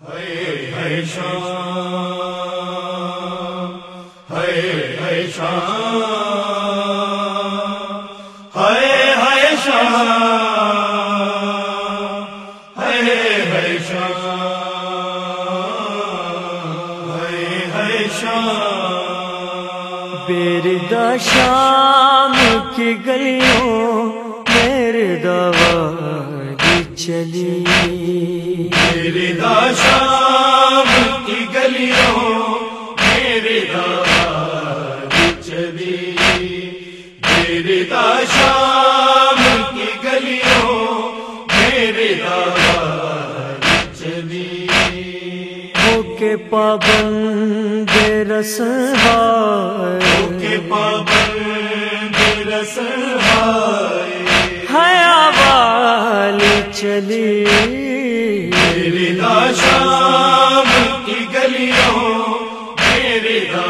ہے شام ہے شام ہے شام ہے شام شام بیردا شام کی گلیوں، میرے دوا چلی۔ میری دا شام کی گلیوں میری دا چلی۔ میری دا شام کی گلیوں میری دا چلی۔ ہو کے پابند رس کے پابند رس ہائے حیا والی چلی۔ میری دا شام کی گلیوں، میری دا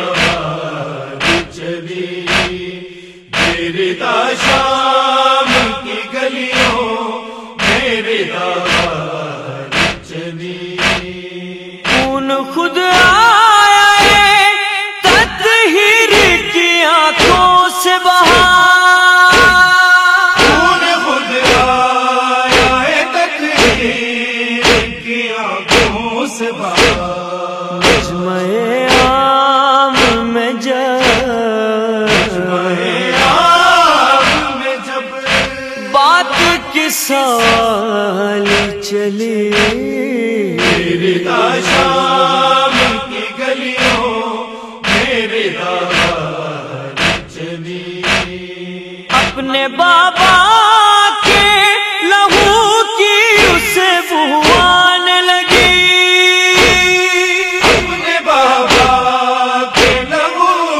چلی میری دا شام کی گلیوں، میری دا چلی خون خود آیا ہے تطہیر کی آنکھوں سے بہا چلی میری دا شام کی گلیوں میری دا چلی اپنے بابا کے لہو کی اسے لگی۔ اپنے بابا کے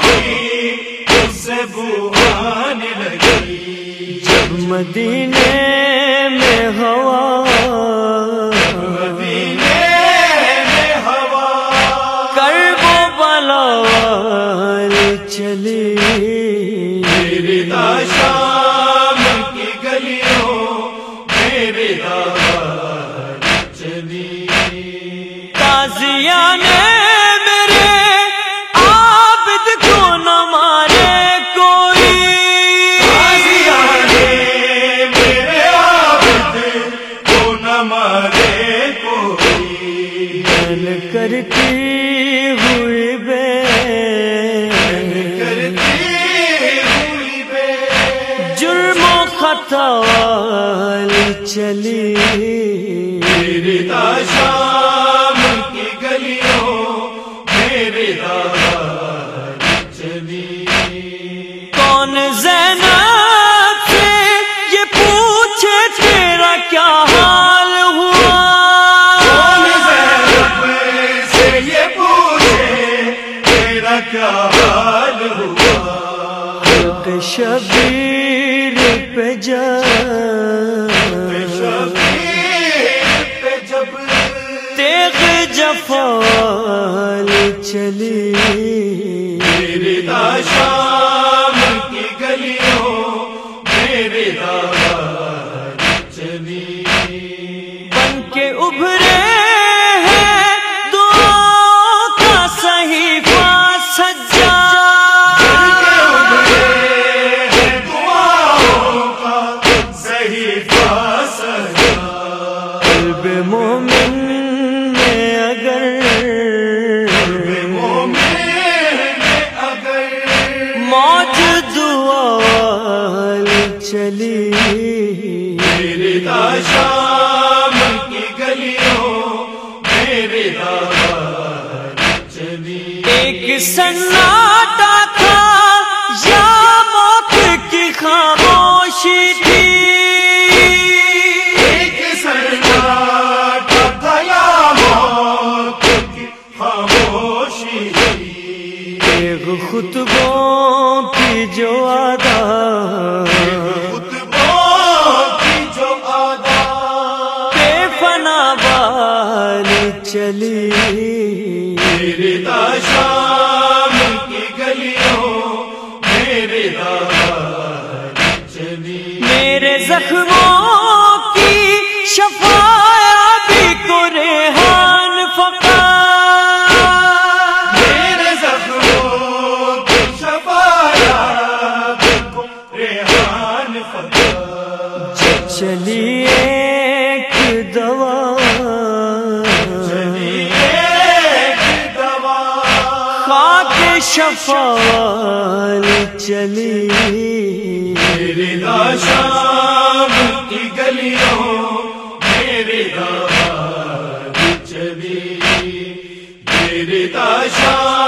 کی اس سے بوان لگی مدینے میں ہوا۔ مدینے میں ہوا۔ کرب بلوال چلی۔ میری دا شام کی گلیوں میری دا چلی۔ تازیا نے والی چلی۔ میری دا شام کی گلیوں میری دا چلی۔ کون زینب سے یہ پوچھے تیرا کیا حال ہوا؟ کون زینب سے یہ پوچھے تیرا کیا حال ہوا؟ شبیر پہ جب تیغ جفال چلی۔ میری دا شام کی گلیوں میری دا چلی۔ بن کے ابھرے چلی۔ شام کی گلیوں میری چلی۔ ایک سناٹا تھا یا موت کی خاموشی تھی۔ ایک سناٹا تھا یا موت کی خاموشی ایک خطبوں کی جو آدھا گلی میرے شام کی گلیوں میرے چلی میرے زخموں کی شفا میرے زخموں چلی شفال چلی۔ میرے شام کی گلیوں میرے دوا چلی میرے شام